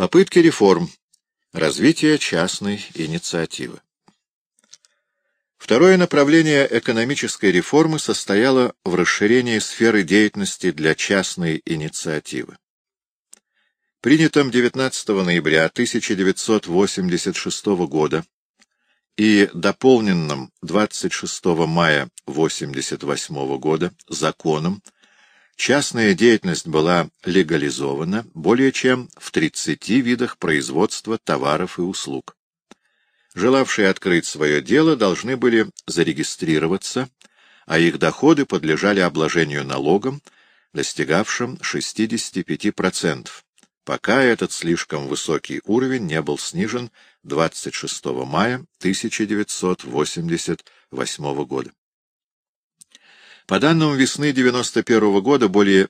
Попытки реформ. Развитие частной инициативы. Второе направление экономической реформы состояло в расширении сферы деятельности для частной инициативы. Принятым 19 ноября 1986 года и дополненным 26 мая 1988 года законом частная деятельность была легализована более чем в 30 видах производства товаров и услуг. Желавшие открыть свое дело должны были зарегистрироваться, а их доходы подлежали обложению налогом, достигавшим 65%, пока этот слишком высокий уровень не был снижен 26 мая 1988 года. По данным весны 1991 года, более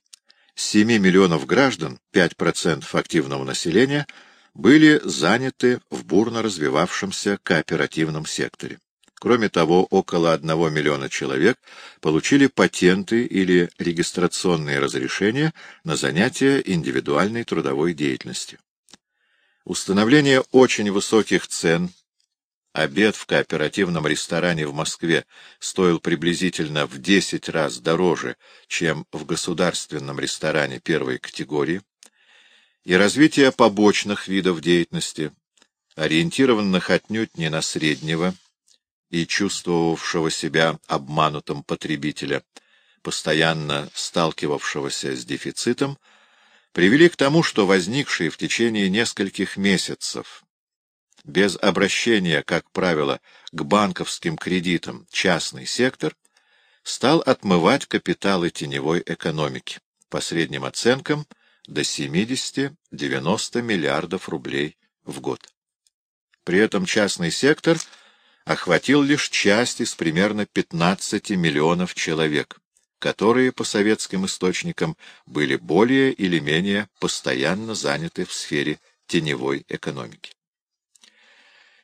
7 миллионов граждан, 5% активного населения, были заняты в бурно развивавшемся кооперативном секторе. Кроме того, около 1 миллиона человек получили патенты или регистрационные разрешения на занятия индивидуальной трудовой деятельностью. Установление очень высоких цен Обед в кооперативном ресторане в Москве стоил приблизительно в 10 раз дороже, чем в государственном ресторане первой категории, и развитие побочных видов деятельности, ориентированных отнюдь не на среднего и чувствовавшего себя обманутым потребителя, постоянно сталкивавшегося с дефицитом, привели к тому, что возникшие в течение нескольких месяцев без обращения, как правило, к банковским кредитам частный сектор стал отмывать капиталы теневой экономики, по средним оценкам до 70-90 миллиардов рублей в год. При этом частный сектор охватил лишь часть из примерно 15 миллионов человек, которые, по советским источникам, были более или менее постоянно заняты в сфере теневой экономики.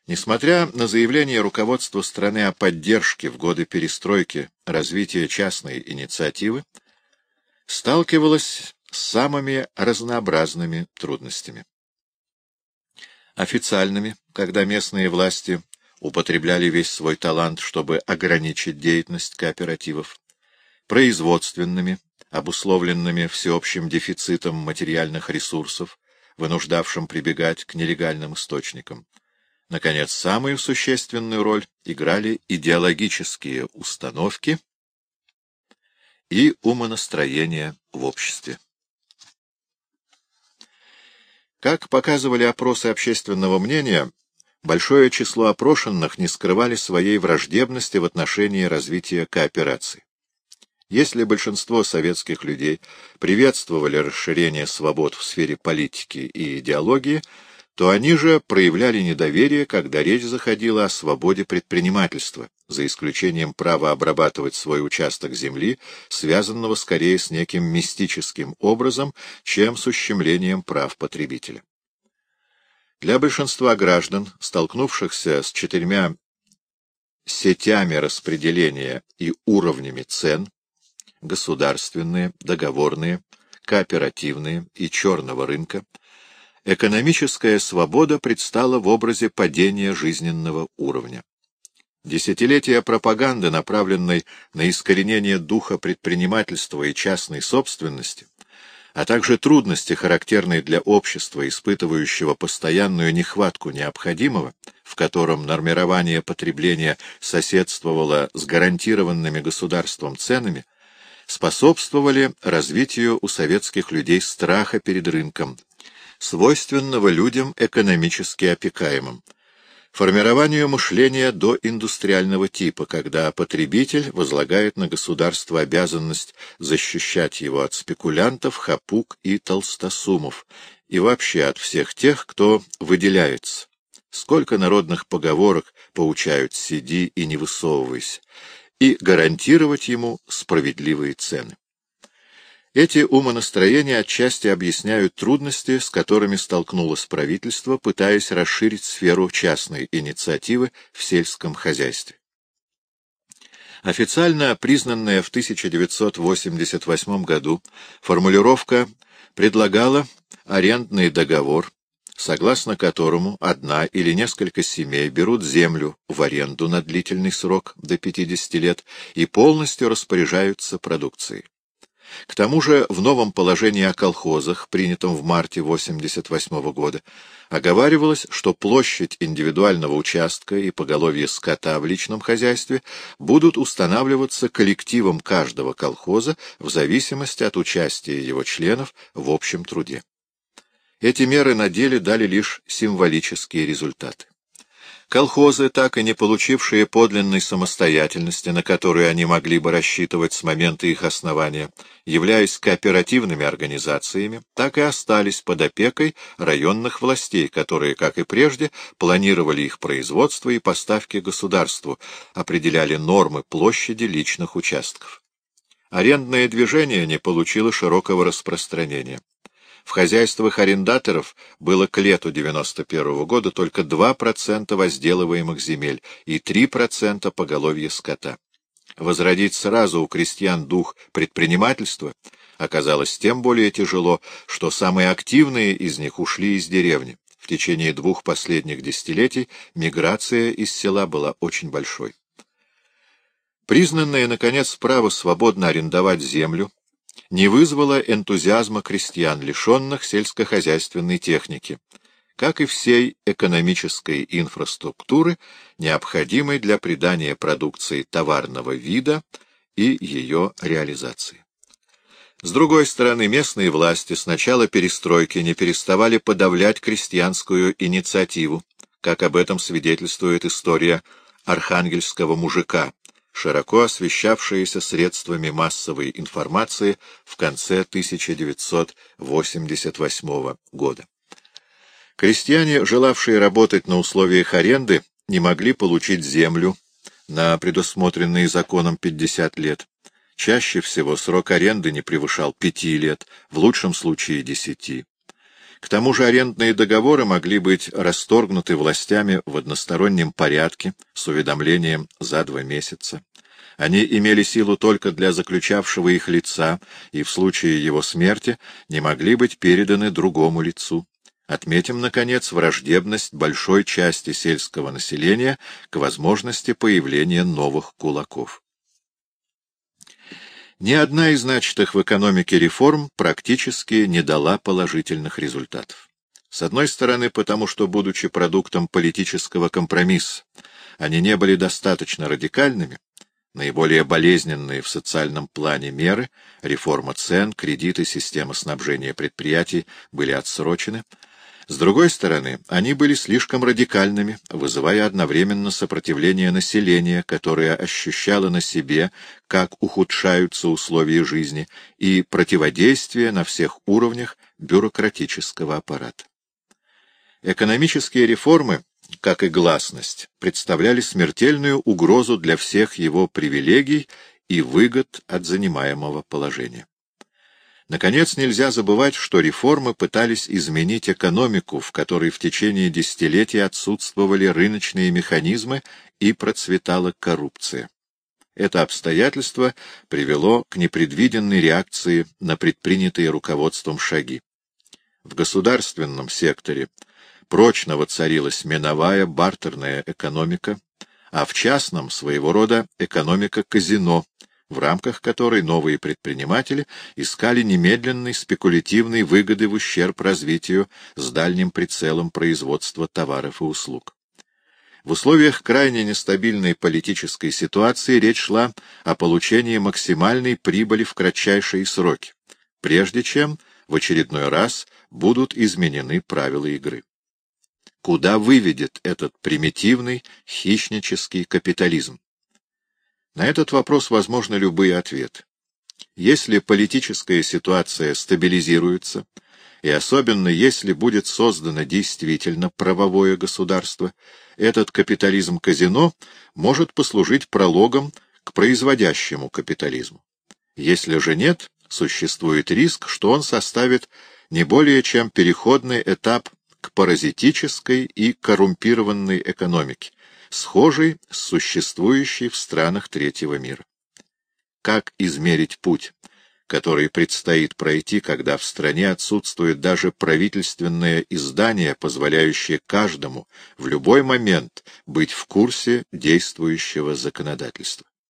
Несмотря на заявление руководства страны о поддержке в годы перестройки развития частной инициативы, сталкивалась с самыми разнообразными трудностями. Официальными, когда местные власти употребляли весь свой талант, чтобы ограничить деятельность кооперативов, производственными, обусловленными всеобщим дефицитом материальных ресурсов, вынуждавшим прибегать к нелегальным источникам, Наконец, самую существенную роль играли идеологические установки и умонастроение в обществе. Как показывали опросы общественного мнения, большое число опрошенных не скрывали своей враждебности в отношении развития кооперации. Если большинство советских людей приветствовали расширение свобод в сфере политики и идеологии, то они же проявляли недоверие, когда речь заходила о свободе предпринимательства, за исключением права обрабатывать свой участок земли, связанного скорее с неким мистическим образом, чем с ущемлением прав потребителя. Для большинства граждан, столкнувшихся с четырьмя сетями распределения и уровнями цен, государственные, договорные, кооперативные и черного рынка, экономическая свобода предстала в образе падения жизненного уровня. Десятилетия пропаганды, направленной на искоренение духа предпринимательства и частной собственности, а также трудности, характерные для общества, испытывающего постоянную нехватку необходимого, в котором нормирование потребления соседствовало с гарантированными государством ценами, способствовали развитию у советских людей страха перед рынком, свойственного людям экономически опекаемым, формированию мышления до индустриального типа, когда потребитель возлагает на государство обязанность защищать его от спекулянтов, хапук и толстосумов, и вообще от всех тех, кто выделяется. Сколько народных поговорок поучают «сиди и не высовывайся», и гарантировать ему справедливые цены. Эти умонастроения отчасти объясняют трудности, с которыми столкнулось правительство, пытаясь расширить сферу частной инициативы в сельском хозяйстве. Официально признанная в 1988 году формулировка предлагала арендный договор, согласно которому одна или несколько семей берут землю в аренду на длительный срок до 50 лет и полностью распоряжаются продукцией. К тому же в новом положении о колхозах, принятом в марте 1988 года, оговаривалось, что площадь индивидуального участка и поголовье скота в личном хозяйстве будут устанавливаться коллективом каждого колхоза в зависимости от участия его членов в общем труде. Эти меры на деле дали лишь символические результаты. Колхозы, так и не получившие подлинной самостоятельности, на которую они могли бы рассчитывать с момента их основания, являясь кооперативными организациями, так и остались под опекой районных властей, которые, как и прежде, планировали их производство и поставки государству, определяли нормы площади личных участков. Арендное движение не получило широкого распространения. В хозяйствах арендаторов было к лету 91 -го года только 2% возделываемых земель и 3% поголовья скота. Возродить сразу у крестьян дух предпринимательства оказалось тем более тяжело, что самые активные из них ушли из деревни. В течение двух последних десятилетий миграция из села была очень большой. Признанное, наконец, право свободно арендовать землю не вызвало энтузиазма крестьян, лишенных сельскохозяйственной техники, как и всей экономической инфраструктуры, необходимой для придания продукции товарного вида и ее реализации. С другой стороны, местные власти с начала перестройки не переставали подавлять крестьянскую инициативу, как об этом свидетельствует история архангельского мужика, широко освещавшиеся средствами массовой информации в конце 1988 года. Крестьяне, желавшие работать на условиях аренды, не могли получить землю на предусмотренные законом 50 лет. Чаще всего срок аренды не превышал 5 лет, в лучшем случае 10. К тому же арендные договоры могли быть расторгнуты властями в одностороннем порядке с уведомлением за два месяца. Они имели силу только для заключавшего их лица и в случае его смерти не могли быть переданы другому лицу. Отметим, наконец, враждебность большой части сельского населения к возможности появления новых кулаков. Ни одна из начатых в экономике реформ практически не дала положительных результатов. С одной стороны, потому что, будучи продуктом политического компромисса, они не были достаточно радикальными, Наиболее болезненные в социальном плане меры, реформа цен, кредиты, система снабжения предприятий были отсрочены. С другой стороны, они были слишком радикальными, вызывая одновременно сопротивление населения, которое ощущало на себе, как ухудшаются условия жизни, и противодействие на всех уровнях бюрократического аппарата. Экономические реформы как и гласность, представляли смертельную угрозу для всех его привилегий и выгод от занимаемого положения. Наконец, нельзя забывать, что реформы пытались изменить экономику, в которой в течение десятилетий отсутствовали рыночные механизмы и процветала коррупция. Это обстоятельство привело к непредвиденной реакции на предпринятые руководством шаги. В государственном секторе прочно воцарилась миновая бартерная экономика, а в частном своего рода экономика казино, в рамках которой новые предприниматели искали немедленной спекулятивной выгоды в ущерб развитию с дальним прицелом производства товаров и услуг. В условиях крайне нестабильной политической ситуации речь шла о получении максимальной прибыли в кратчайшие сроки, прежде чем в очередной раз будут изменены правила игры куда выведет этот примитивный хищнический капитализм? На этот вопрос возможны любые ответы. Если политическая ситуация стабилизируется, и особенно если будет создано действительно правовое государство, этот капитализм-казино может послужить прологом к производящему капитализму. Если же нет, существует риск, что он составит не более чем переходный этап к паразитической и коррумпированной экономике, схожей с существующей в странах третьего мира. Как измерить путь который предстоит пройти, когда в стране отсутствует даже правительственное издание, позволяющее каждому в любой момент быть в курсе действующего законодательства.